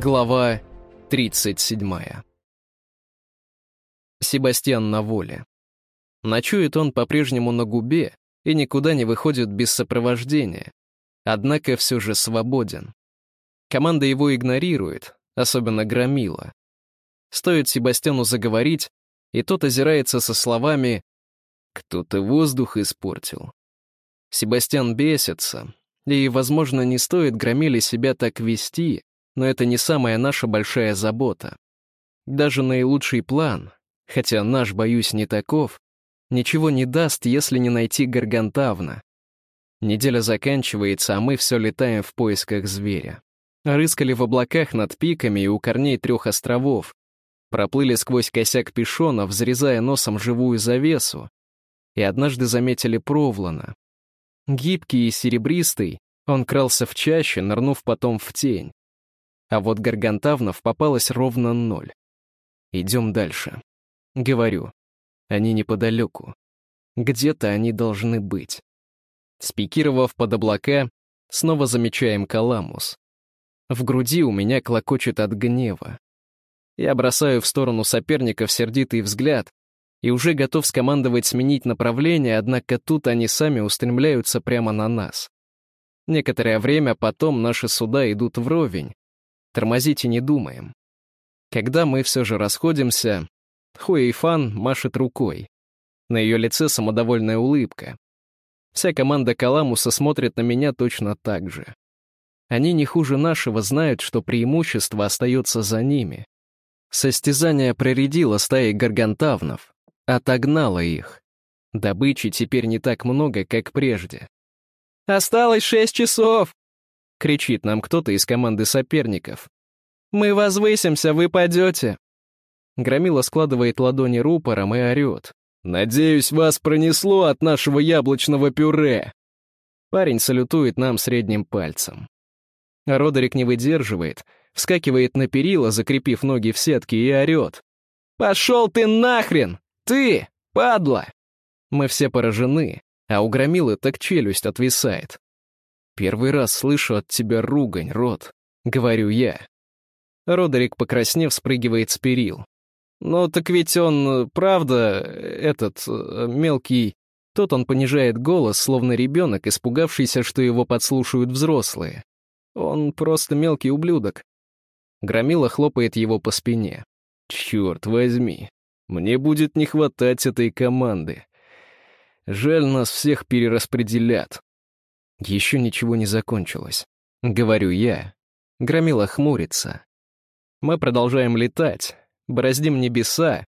Глава 37. Себастьян на воле. Ночует он по-прежнему на губе и никуда не выходит без сопровождения, однако все же свободен. Команда его игнорирует, особенно Громила. Стоит Себастьяну заговорить, и тот озирается со словами «Кто-то воздух испортил». Себастьян бесится, и, возможно, не стоит Громиле себя так вести, но это не самая наша большая забота. Даже наилучший план, хотя наш, боюсь, не таков, ничего не даст, если не найти Гаргантавна. Неделя заканчивается, а мы все летаем в поисках зверя. Рыскали в облаках над пиками и у корней трех островов. Проплыли сквозь косяк пешона, взрезая носом живую завесу. И однажды заметили провлана. Гибкий и серебристый, он крался в чаще, нырнув потом в тень. А вот Гаргантавнов попалось ровно ноль. Идем дальше. Говорю, они неподалеку. Где-то они должны быть. Спикировав под облака, снова замечаем каламус. В груди у меня клокочет от гнева. Я бросаю в сторону соперников сердитый взгляд и уже готов скомандовать сменить направление, однако тут они сами устремляются прямо на нас. Некоторое время потом наши суда идут вровень, Тормозить и не думаем. Когда мы все же расходимся, Хуэйфан машет рукой. На ее лице самодовольная улыбка. Вся команда Каламуса смотрит на меня точно так же. Они не хуже нашего знают, что преимущество остается за ними. Состязание проредило стаи гаргантавнов, отогнало их. Добычи теперь не так много, как прежде. «Осталось шесть часов!» — кричит нам кто-то из команды соперников. «Мы возвысимся, вы падете!» Громила складывает ладони рупором и орет. «Надеюсь, вас пронесло от нашего яблочного пюре!» Парень салютует нам средним пальцем. Родерик не выдерживает, вскакивает на перила, закрепив ноги в сетке, и орет. «Пошел ты нахрен! Ты, падла!» Мы все поражены, а у Громилы так челюсть отвисает. «Первый раз слышу от тебя ругань, Рот», — говорю я. Родерик, покраснев, спрыгивает с перил. «Ну так ведь он, правда, этот, мелкий...» Тот он понижает голос, словно ребенок, испугавшийся, что его подслушают взрослые. Он просто мелкий ублюдок. Громила хлопает его по спине. «Черт возьми, мне будет не хватать этой команды. Жаль, нас всех перераспределят. Еще ничего не закончилось. Говорю я. Громила хмурится. Мы продолжаем летать, бороздим небеса,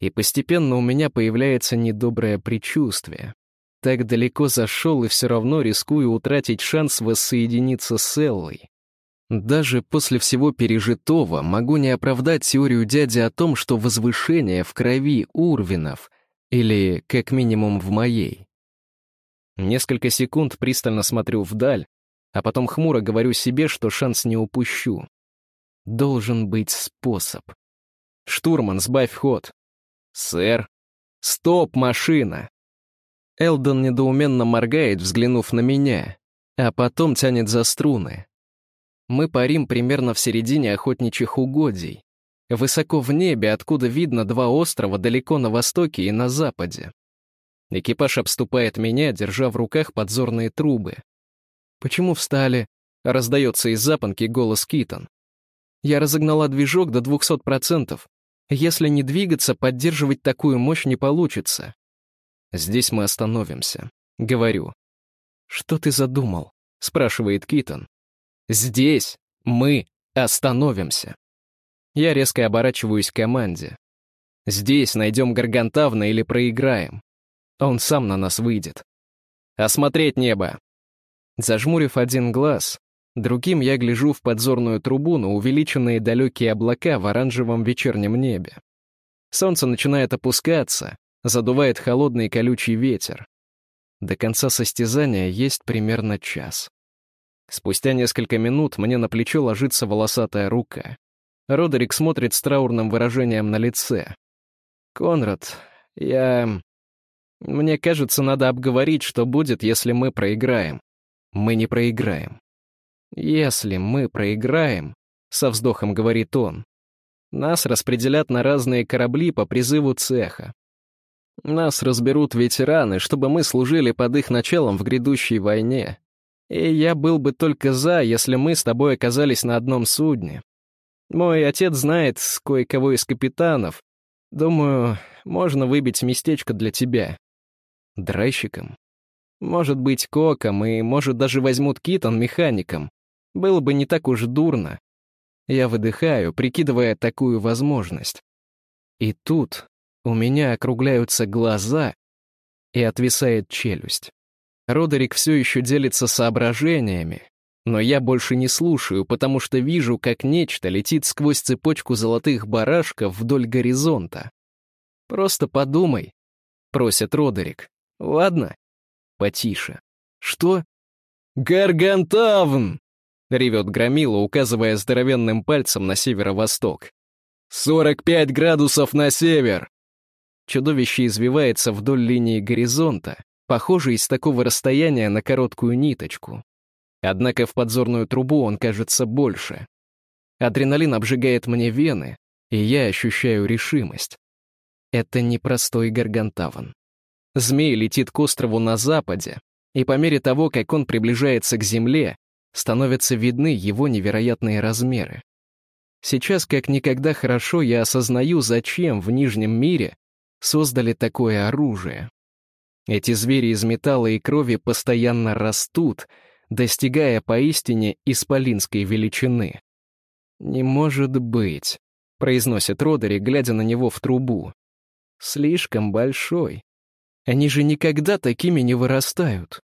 и постепенно у меня появляется недоброе предчувствие. Так далеко зашел и все равно рискую утратить шанс воссоединиться с Эллой. Даже после всего пережитого могу не оправдать теорию дяди о том, что возвышение в крови Урвинов, или как минимум в моей. Несколько секунд пристально смотрю вдаль, а потом хмуро говорю себе, что шанс не упущу. Должен быть способ. «Штурман, сбавь ход!» «Сэр!» «Стоп, машина!» Элдон недоуменно моргает, взглянув на меня, а потом тянет за струны. Мы парим примерно в середине охотничьих угодий, высоко в небе, откуда видно два острова далеко на востоке и на западе. Экипаж обступает меня, держа в руках подзорные трубы. «Почему встали?» — раздается из запонки голос Китон. «Я разогнала движок до 200%. Если не двигаться, поддерживать такую мощь не получится». «Здесь мы остановимся», — говорю. «Что ты задумал?» — спрашивает Китон. «Здесь мы остановимся». Я резко оборачиваюсь к команде. «Здесь найдем Гаргантавна или проиграем. Он сам на нас выйдет. Осмотреть небо. Зажмурив один глаз, другим я гляжу в подзорную трубу на увеличенные далекие облака в оранжевом вечернем небе. Солнце начинает опускаться, задувает холодный колючий ветер. До конца состязания есть примерно час. Спустя несколько минут мне на плечо ложится волосатая рука. Родерик смотрит с траурным выражением на лице. «Конрад, я... Мне кажется, надо обговорить, что будет, если мы проиграем. Мы не проиграем. Если мы проиграем, со вздохом говорит он. Нас распределят на разные корабли по призыву цеха. Нас разберут ветераны, чтобы мы служили под их началом в грядущей войне. И я был бы только за, если мы с тобой оказались на одном судне. Мой отец знает кое-кого из капитанов. Думаю, можно выбить местечко для тебя. Драйщиком? Может быть, коком, и, может, даже возьмут Китон механиком. Было бы не так уж дурно. Я выдыхаю, прикидывая такую возможность. И тут у меня округляются глаза и отвисает челюсть. Родерик все еще делится соображениями, но я больше не слушаю, потому что вижу, как нечто летит сквозь цепочку золотых барашков вдоль горизонта. «Просто подумай», — просит Родерик. «Ладно?» Потише. «Что?» «Гаргантавн!» — ревет Громила, указывая здоровенным пальцем на северо-восток. «Сорок пять градусов на север!» Чудовище извивается вдоль линии горизонта, похоже из такого расстояния на короткую ниточку. Однако в подзорную трубу он кажется больше. Адреналин обжигает мне вены, и я ощущаю решимость. Это не простой гаргантаван. Змей летит к острову на западе, и по мере того, как он приближается к земле, становятся видны его невероятные размеры. Сейчас как никогда хорошо я осознаю, зачем в Нижнем мире создали такое оружие. Эти звери из металла и крови постоянно растут, достигая поистине исполинской величины. «Не может быть», — произносит Родери, глядя на него в трубу. «Слишком большой. Они же никогда такими не вырастают».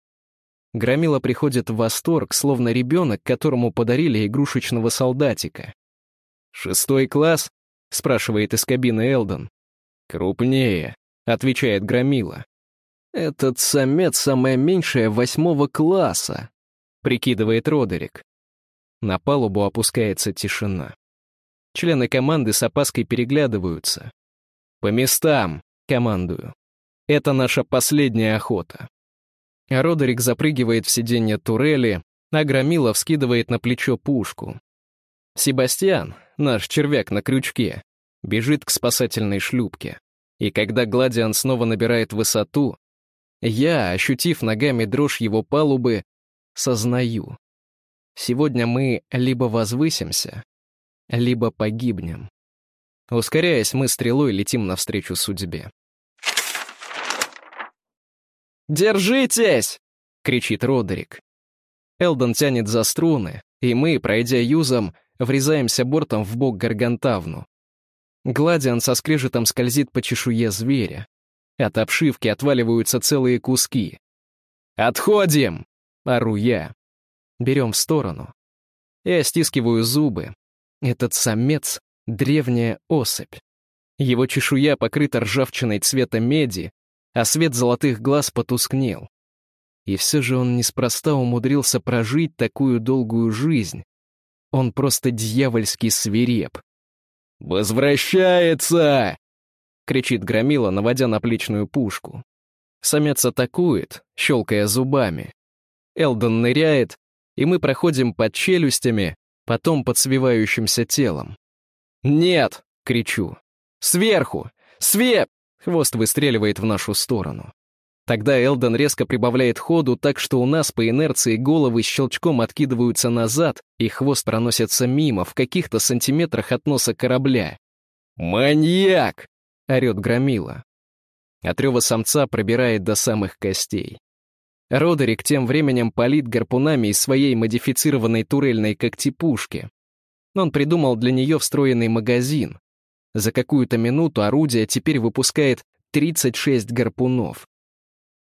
Громила приходит в восторг, словно ребенок, которому подарили игрушечного солдатика. «Шестой класс?» — спрашивает из кабины Элдон. «Крупнее», — отвечает Громила. «Этот самец самое меньшее восьмого класса», — прикидывает Родерик. На палубу опускается тишина. Члены команды с опаской переглядываются. «По местам!» — командую. «Это наша последняя охота». Родерик запрыгивает в сиденье турели, а Громила вскидывает на плечо пушку. Себастьян, наш червяк на крючке, бежит к спасательной шлюпке. И когда Гладиан снова набирает высоту, я, ощутив ногами дрожь его палубы, сознаю. Сегодня мы либо возвысимся, либо погибнем. Ускоряясь, мы стрелой летим навстречу судьбе. «Держитесь!» — кричит Родерик. Элдон тянет за струны, и мы, пройдя юзом, врезаемся бортом в бок Гаргантавну. Гладиан со скрежетом скользит по чешуе зверя. От обшивки отваливаются целые куски. «Отходим!» — ору я. Берем в сторону. Я стискиваю зубы. Этот самец — древняя особь. Его чешуя покрыта ржавчиной цвета меди, а свет золотых глаз потускнел. И все же он неспроста умудрился прожить такую долгую жизнь. Он просто дьявольский свиреп. «Возвращается!» — кричит Громила, наводя наплечную пушку. Самец атакует, щелкая зубами. Элдон ныряет, и мы проходим под челюстями, потом под свивающимся телом. «Нет!» — кричу. «Сверху! Свеп!» — хвост выстреливает в нашу сторону. Тогда Элдон резко прибавляет ходу так, что у нас по инерции головы щелчком откидываются назад, и хвост проносится мимо, в каких-то сантиметрах от носа корабля. «Маньяк!» — орет Громила. От рева самца пробирает до самых костей. Родерик тем временем палит гарпунами из своей модифицированной турельной когтепушки. Он придумал для нее встроенный магазин. За какую-то минуту орудие теперь выпускает 36 гарпунов.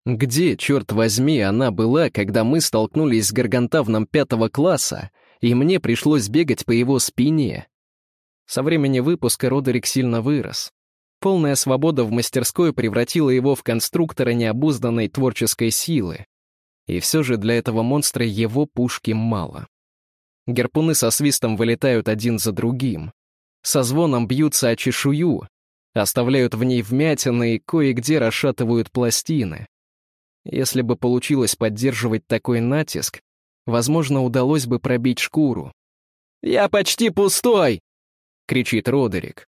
Где, черт возьми, она была, когда мы столкнулись с гаргантавном пятого класса, и мне пришлось бегать по его спине? Со времени выпуска Родерик сильно вырос. Полная свобода в мастерской превратила его в конструктора необузданной творческой силы. И все же для этого монстра его пушки мало. Герпуны со свистом вылетают один за другим. Со звоном бьются о чешую, оставляют в ней вмятины и кое-где расшатывают пластины. Если бы получилось поддерживать такой натиск, возможно, удалось бы пробить шкуру. «Я почти пустой!» — кричит Родерик.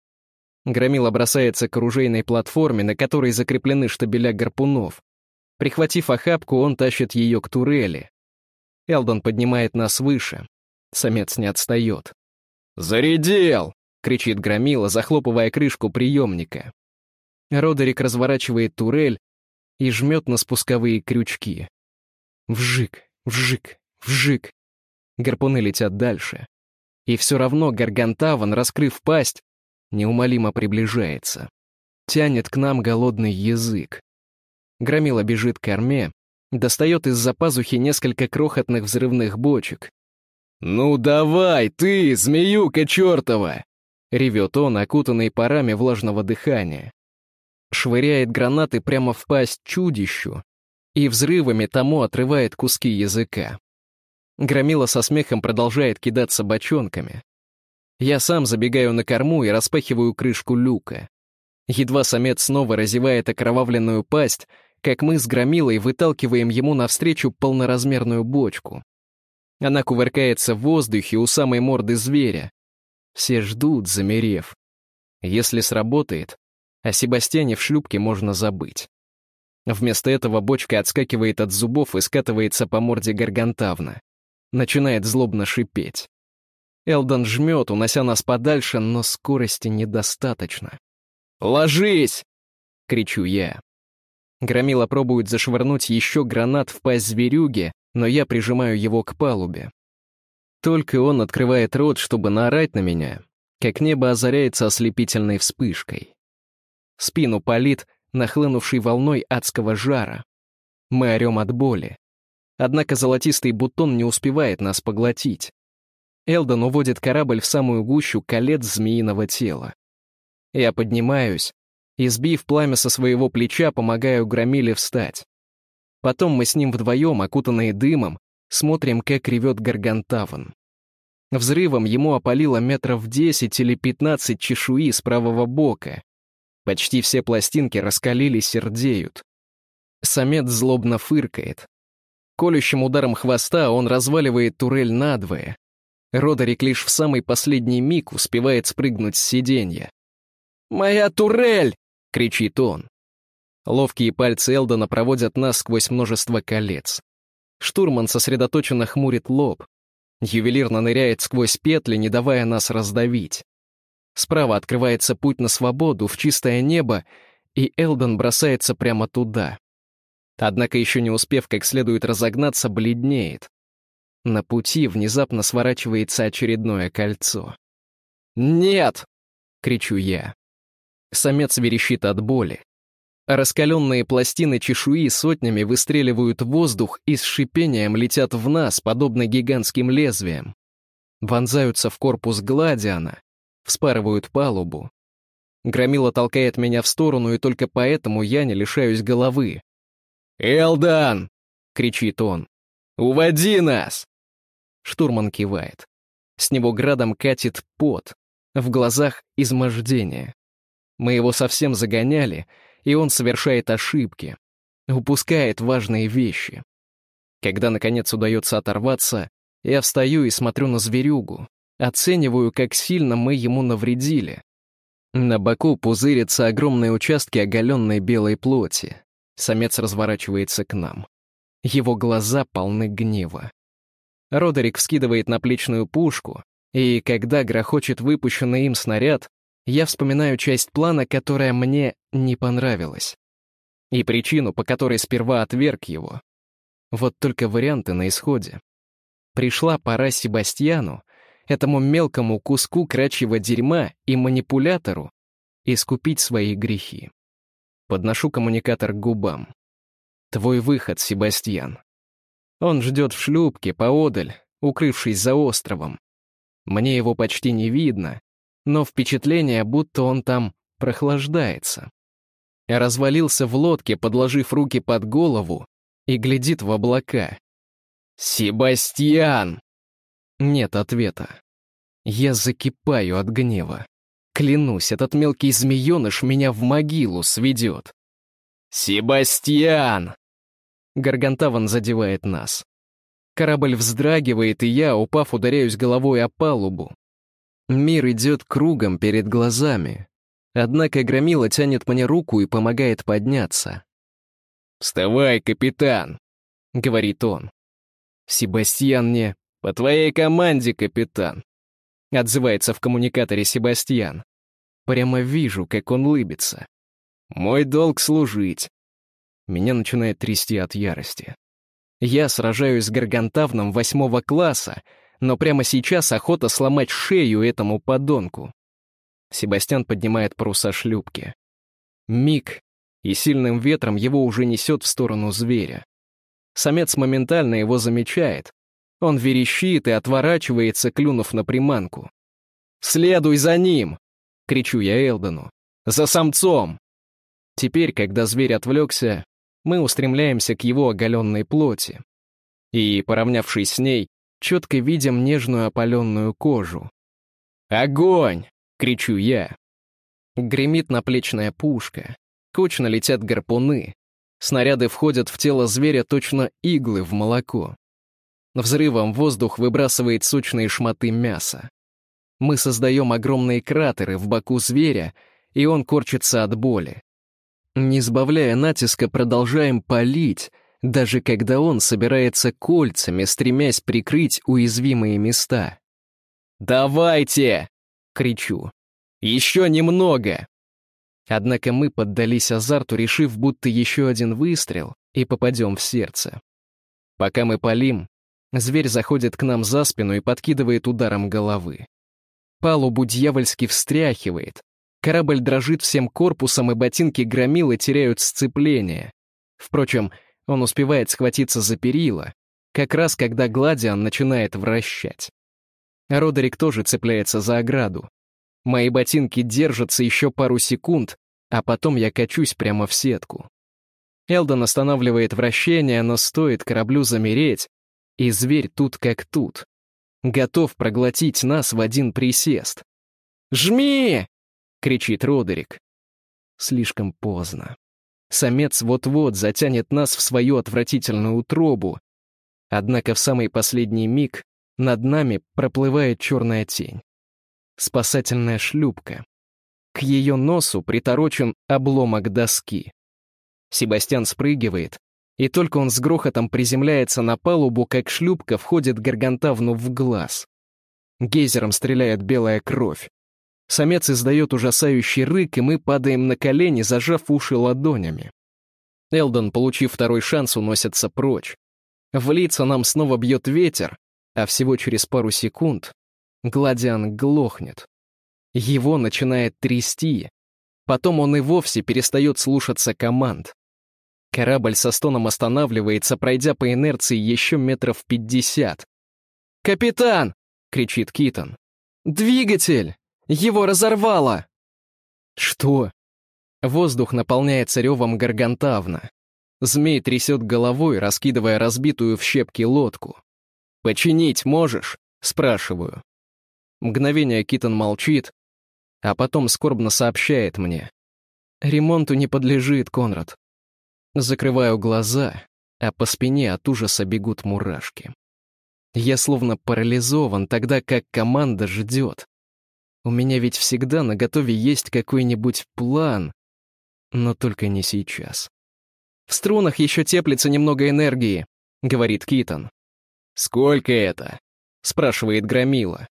Громила бросается к оружейной платформе, на которой закреплены штабеля гарпунов. Прихватив охапку, он тащит ее к турели. Элдон поднимает нас выше. Самец не отстает. «Зарядил!» — кричит Громила, захлопывая крышку приемника. Родерик разворачивает турель и жмет на спусковые крючки. Вжик, вжик, вжик. Гарпуны летят дальше. И все равно Гаргантаван, раскрыв пасть, неумолимо приближается. Тянет к нам голодный язык. Громила бежит к корме, достает из-за пазухи несколько крохотных взрывных бочек. «Ну давай, ты, змеюка чертова!» — ревет он, окутанный парами влажного дыхания. Швыряет гранаты прямо в пасть чудищу и взрывами тому отрывает куски языка. Громила со смехом продолжает кидаться бочонками. Я сам забегаю на корму и распахиваю крышку люка. Едва самец снова разевает окровавленную пасть, как мы с Громилой выталкиваем ему навстречу полноразмерную бочку. Она кувыркается в воздухе у самой морды зверя. Все ждут, замерев. Если сработает, о Себастьяне в шлюпке можно забыть. Вместо этого бочка отскакивает от зубов и скатывается по морде Гаргантавна начинает злобно шипеть. Элдон жмет, унося нас подальше, но скорости недостаточно. «Ложись!» — кричу я. Громила пробует зашвырнуть еще гранат в пасть зверюги, но я прижимаю его к палубе. Только он открывает рот, чтобы наорать на меня, как небо озаряется ослепительной вспышкой. Спину палит, нахлынувшей волной адского жара. Мы орем от боли. Однако золотистый бутон не успевает нас поглотить. Элдон уводит корабль в самую гущу колец змеиного тела. Я поднимаюсь и, сбив пламя со своего плеча, помогаю Громиле встать. Потом мы с ним вдвоем, окутанные дымом, смотрим, как ревет Гаргантаван. Взрывом ему опалило метров десять или пятнадцать чешуи с правого бока. Почти все пластинки раскалились и рдеют. Самец злобно фыркает, Колющим ударом хвоста он разваливает турель надвое. Родерик лишь в самый последний миг успевает спрыгнуть с сиденья. «Моя турель!» — кричит он. Ловкие пальцы Элдона проводят нас сквозь множество колец. Штурман сосредоточенно хмурит лоб. Ювелирно ныряет сквозь петли, не давая нас раздавить. Справа открывается путь на свободу, в чистое небо, и Элдон бросается прямо туда. Однако еще не успев как следует разогнаться, бледнеет. На пути внезапно сворачивается очередное кольцо. «Нет!» — кричу я. Самец верещит от боли. Раскаленные пластины чешуи сотнями выстреливают в воздух и с шипением летят в нас, подобно гигантским лезвиям. Вонзаются в корпус гладиана, вспарывают палубу. Громила толкает меня в сторону, и только поэтому я не лишаюсь головы. «Элдан!» — кричит он. «Уводи нас!» Штурман кивает. С него градом катит пот, в глазах измождение. Мы его совсем загоняли, и он совершает ошибки, упускает важные вещи. Когда, наконец, удается оторваться, я встаю и смотрю на зверюгу, оцениваю, как сильно мы ему навредили. На боку пузырятся огромные участки оголенной белой плоти. Самец разворачивается к нам. Его глаза полны гнева. Родерик вскидывает наплечную пушку, и когда грохочет выпущенный им снаряд, я вспоминаю часть плана, которая мне не понравилась. И причину, по которой сперва отверг его. Вот только варианты на исходе. Пришла пора Себастьяну, этому мелкому куску крачьего дерьма и манипулятору, искупить свои грехи. Подношу коммуникатор к губам. Твой выход, Себастьян. Он ждет в шлюпке, поодаль, укрывшись за островом. Мне его почти не видно, но впечатление, будто он там прохлаждается. Развалился в лодке, подложив руки под голову, и глядит в облака. «Себастьян!» Нет ответа. Я закипаю от гнева. Клянусь, этот мелкий змееныш меня в могилу сведет. «Себастьян!» Гаргантаван задевает нас. Корабль вздрагивает, и я, упав, ударяюсь головой о палубу. Мир идет кругом перед глазами. Однако Громила тянет мне руку и помогает подняться. «Вставай, капитан!» — говорит он. «Себастьян мне...» «По твоей команде, капитан!» — отзывается в коммуникаторе Себастьян. Прямо вижу, как он лыбится. «Мой долг служить!» Меня начинает трясти от ярости. Я сражаюсь с Гаргантавном восьмого класса, но прямо сейчас охота сломать шею этому подонку. Себастьян поднимает паруса шлюпки. Миг, и сильным ветром его уже несет в сторону зверя. Самец моментально его замечает. Он верещит и отворачивается, клюнув на приманку. «Следуй за ним!» — кричу я Элдену. «За самцом!» Теперь, когда зверь отвлекся, мы устремляемся к его оголенной плоти. И, поравнявшись с ней, четко видим нежную опаленную кожу. «Огонь!» — кричу я. Гремит наплечная пушка. Кучно летят гарпуны. Снаряды входят в тело зверя точно иглы в молоко. Взрывом воздух выбрасывает сочные шматы мяса. Мы создаем огромные кратеры в боку зверя, и он корчится от боли. Не сбавляя натиска, продолжаем палить, даже когда он собирается кольцами, стремясь прикрыть уязвимые места. «Давайте!» — кричу. «Еще немного!» Однако мы поддались азарту, решив, будто еще один выстрел, и попадем в сердце. Пока мы палим, зверь заходит к нам за спину и подкидывает ударом головы. Палубу дьявольски встряхивает, Корабль дрожит всем корпусом, и ботинки громилы теряют сцепление. Впрочем, он успевает схватиться за перила, как раз когда Гладиан начинает вращать. Родерик тоже цепляется за ограду. Мои ботинки держатся еще пару секунд, а потом я качусь прямо в сетку. Элдон останавливает вращение, но стоит кораблю замереть, и зверь тут как тут. Готов проглотить нас в один присест. «Жми!» — кричит Родерик. Слишком поздно. Самец вот-вот затянет нас в свою отвратительную утробу. Однако в самый последний миг над нами проплывает черная тень. Спасательная шлюпка. К ее носу приторочен обломок доски. Себастьян спрыгивает, и только он с грохотом приземляется на палубу, как шлюпка входит Гаргантавну в глаз. Гейзером стреляет белая кровь. Самец издает ужасающий рык, и мы падаем на колени, зажав уши ладонями. Элдон, получив второй шанс, уносится прочь. В лица нам снова бьет ветер, а всего через пару секунд Гладиан глохнет. Его начинает трясти. Потом он и вовсе перестает слушаться команд. Корабль со стоном останавливается, пройдя по инерции еще метров пятьдесят. «Капитан!» — кричит Китон. «Двигатель!» Его разорвало!» «Что?» Воздух наполняется ревом гаргантавна. Змей трясет головой, раскидывая разбитую в щепки лодку. «Починить можешь?» — спрашиваю. Мгновение Китон молчит, а потом скорбно сообщает мне. «Ремонту не подлежит, Конрад». Закрываю глаза, а по спине от ужаса бегут мурашки. Я словно парализован, тогда как команда ждет. У меня ведь всегда на готове есть какой-нибудь план, но только не сейчас. В струнах еще теплится немного энергии, говорит Китон. Сколько это? спрашивает Громила.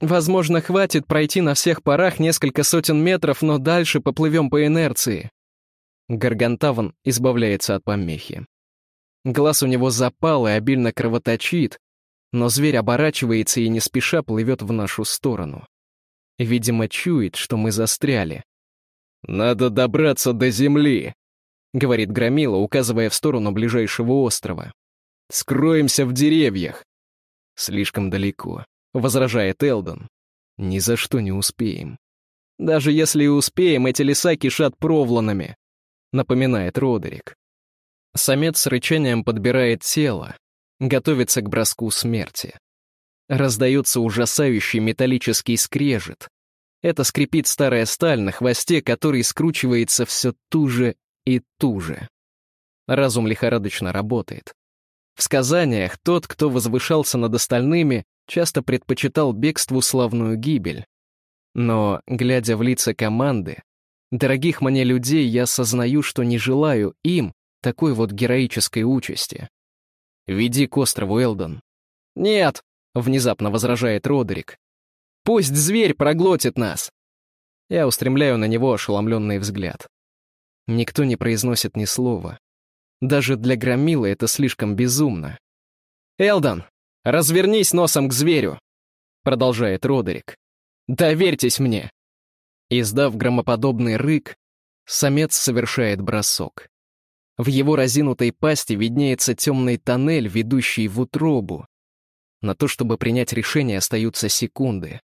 Возможно, хватит пройти на всех парах несколько сотен метров, но дальше поплывем по инерции. Гаргантаван избавляется от помехи. Глаз у него запал и обильно кровоточит, но зверь оборачивается и не спеша плывет в нашу сторону. Видимо, чует, что мы застряли. «Надо добраться до земли», — говорит Громила, указывая в сторону ближайшего острова. «Скроемся в деревьях». «Слишком далеко», — возражает Элдон. «Ни за что не успеем». «Даже если и успеем, эти леса кишат провланами», — напоминает Родерик. Самец с рычанием подбирает тело, готовится к броску смерти. Раздается ужасающий металлический скрежет. Это скрипит старая сталь на хвосте, который скручивается все туже и туже. Разум лихорадочно работает. В сказаниях тот, кто возвышался над остальными, часто предпочитал бегству славную гибель. Но, глядя в лица команды, дорогих мне людей, я осознаю, что не желаю им такой вот героической участи. «Веди к острову, Элдон». «Нет», — внезапно возражает Родерик. «Пусть зверь проглотит нас!» Я устремляю на него ошеломленный взгляд. Никто не произносит ни слова. Даже для громилы это слишком безумно. «Элдон, развернись носом к зверю!» Продолжает Родерик. «Доверьтесь мне!» Издав громоподобный рык, самец совершает бросок. В его разинутой пасти виднеется темный тоннель, ведущий в утробу. На то, чтобы принять решение, остаются секунды.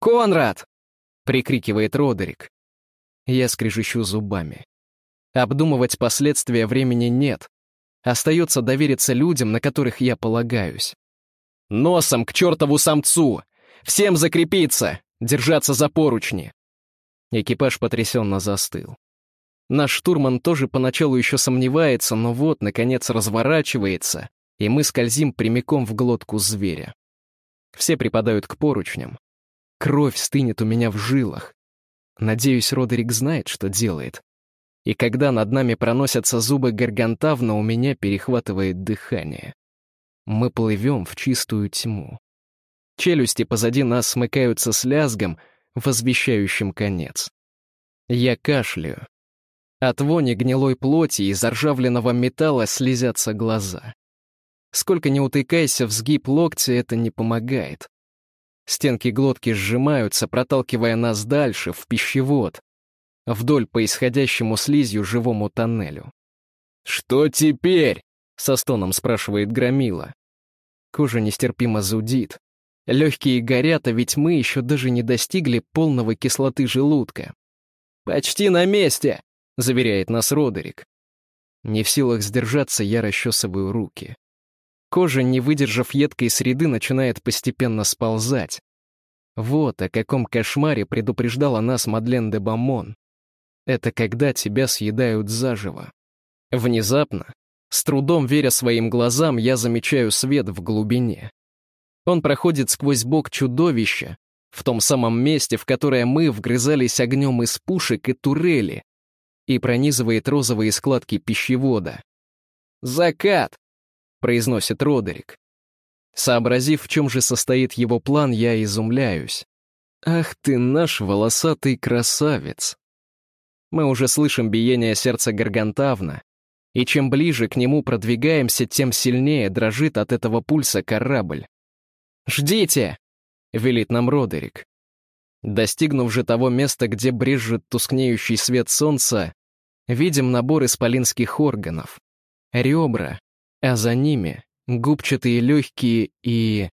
«Конрад!» — прикрикивает Родерик. Я скрежещу зубами. Обдумывать последствия времени нет. Остается довериться людям, на которых я полагаюсь. «Носом к чертову самцу! Всем закрепиться! Держаться за поручни!» Экипаж потрясенно застыл. Наш штурман тоже поначалу еще сомневается, но вот, наконец, разворачивается, и мы скользим прямиком в глотку зверя. Все припадают к поручням. Кровь стынет у меня в жилах. Надеюсь, Родерик знает, что делает. И когда над нами проносятся зубы гаргантавна, у меня перехватывает дыхание. Мы плывем в чистую тьму. Челюсти позади нас смыкаются с лязгом, возвещающим конец. Я кашляю. От вони гнилой плоти и заржавленного металла слезятся глаза. Сколько не утыкайся в сгиб локтя, это не помогает. Стенки глотки сжимаются, проталкивая нас дальше, в пищевод, вдоль по исходящему слизью живому тоннелю. «Что теперь?» — со стоном спрашивает Громила. Кожа нестерпимо зудит. Легкие горят, а ведь мы еще даже не достигли полного кислоты желудка. «Почти на месте!» — заверяет нас Родерик. Не в силах сдержаться, я расчесываю руки. Кожа, не выдержав едкой среды, начинает постепенно сползать. Вот о каком кошмаре предупреждала нас Мадлен де Бамон. Это когда тебя съедают заживо. Внезапно, с трудом веря своим глазам, я замечаю свет в глубине. Он проходит сквозь бок чудовища, в том самом месте, в которое мы вгрызались огнем из пушек и турели, и пронизывает розовые складки пищевода. «Закат!» — произносит Родерик. Сообразив, в чем же состоит его план, я изумляюсь. «Ах ты наш волосатый красавец!» Мы уже слышим биение сердца Гаргантавна, и чем ближе к нему продвигаемся, тем сильнее дрожит от этого пульса корабль. «Ждите!» — велит нам Родерик. Достигнув же того места, где брежет тускнеющий свет солнца, видим набор исполинских органов. Ребра, а за ними губчатые легкие и...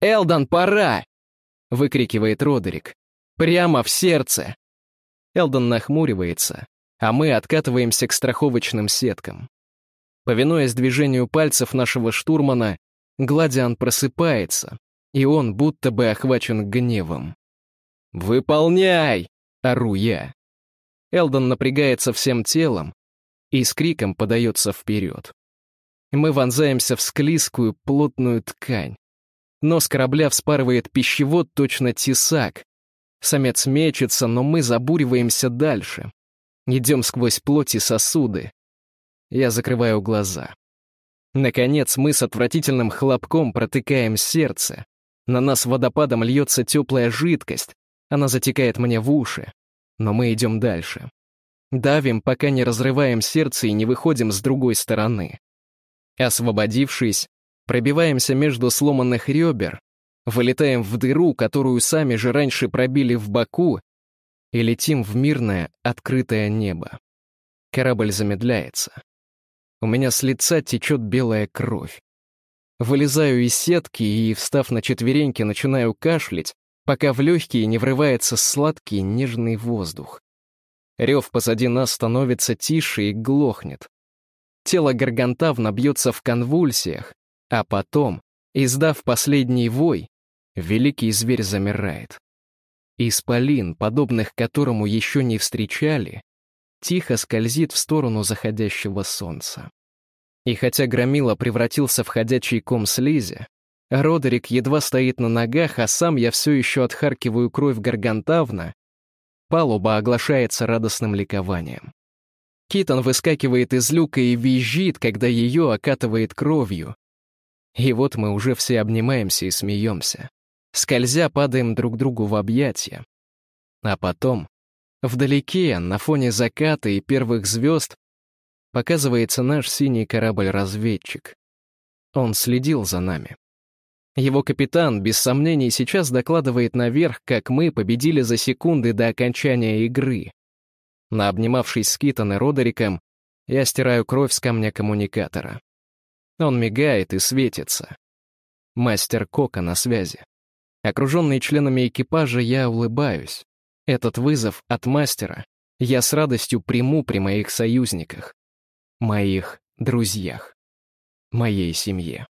«Элдан, пора!» — выкрикивает Родерик. «Прямо в сердце!» Элдон нахмуривается, а мы откатываемся к страховочным сеткам. Повинуясь движению пальцев нашего штурмана, Гладиан просыпается, и он будто бы охвачен гневом. «Выполняй!» — ору я. Элдон напрягается всем телом и с криком подается вперед. Мы вонзаемся в склизкую, плотную ткань. Нос корабля вспарывает пищевод точно тесак. Самец мечется, но мы забуриваемся дальше. Идем сквозь плоть и сосуды. Я закрываю глаза. Наконец мы с отвратительным хлопком протыкаем сердце. На нас водопадом льется теплая жидкость, она затекает мне в уши. Но мы идем дальше. Давим, пока не разрываем сердце и не выходим с другой стороны. Освободившись, пробиваемся между сломанных ребер, вылетаем в дыру, которую сами же раньше пробили в боку, и летим в мирное, открытое небо. Корабль замедляется. У меня с лица течет белая кровь. Вылезаю из сетки и, встав на четвереньки, начинаю кашлять, пока в легкие не врывается сладкий нежный воздух. Рев позади нас становится тише и глохнет. Тело гаргантавна бьется в конвульсиях, а потом, издав последний вой, великий зверь замирает. Исполин, подобных которому еще не встречали, тихо скользит в сторону заходящего солнца. И хотя Громила превратился в ходячий ком слизи, Родерик едва стоит на ногах, а сам я все еще отхаркиваю кровь Гаргантавна, палуба оглашается радостным ликованием. Китон выскакивает из люка и визжит, когда ее окатывает кровью. И вот мы уже все обнимаемся и смеемся. Скользя, падаем друг другу в объятия. А потом, вдалеке, на фоне заката и первых звезд, показывается наш синий корабль-разведчик. Он следил за нами. Его капитан, без сомнений, сейчас докладывает наверх, как мы победили за секунды до окончания игры. На обнимавшись с Китон и Родериком, я стираю кровь с камня коммуникатора. Он мигает и светится. Мастер Кока на связи. Окруженный членами экипажа, я улыбаюсь. Этот вызов от мастера я с радостью приму при моих союзниках, моих друзьях, моей семье.